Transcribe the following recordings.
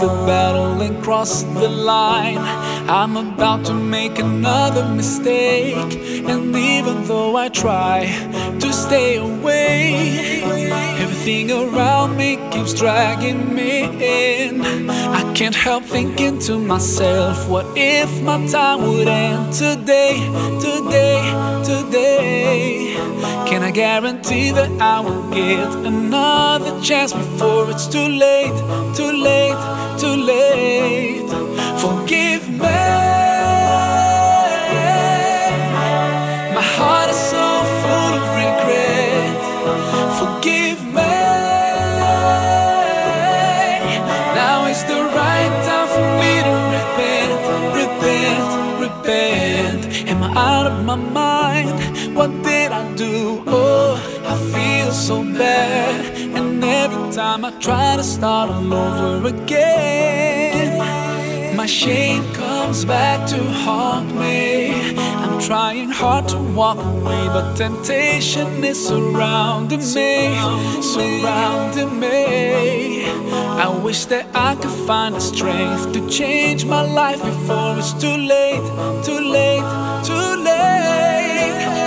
the battle and cross the line. I'm about to make another mistake. And even though I try to stay away, everything around keeps dragging me in. I can't help thinking to myself, what if my time would end today, today, today? Can I guarantee that I will get another chance before it's too late, too late, repent. Am I out of my mind? What did I do? Oh, I feel so bad. And every time I try to start all over again, shame comes back to haunt me. I'm trying hard to walk away, but temptation is surrounding me, surrounding me. I wish that I could find the strength to change my life before it's too late, too late, too late.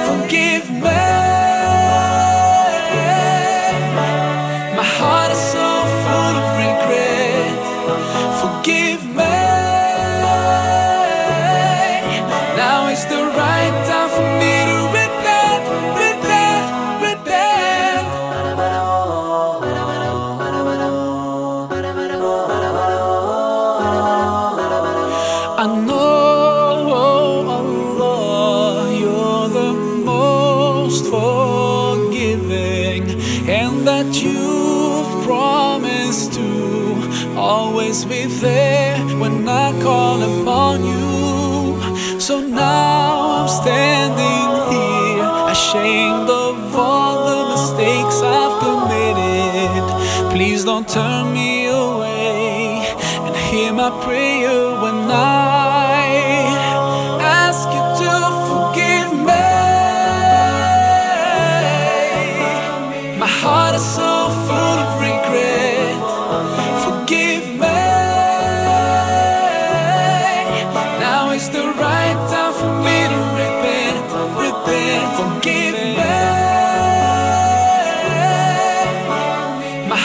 Always be there when I call upon you. So now Please don't turn me away and hear my prayer when I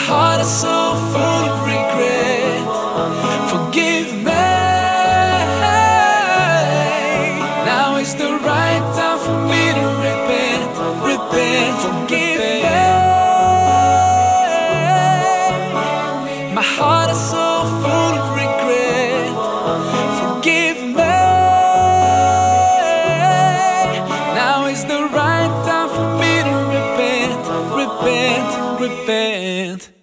heart is so full of regret. Forgive me. Now is the right time for me to repent, repent. Forgive me. My heart is so full of regret. Forgive me. Now is the right time for me to repent, repent, repent.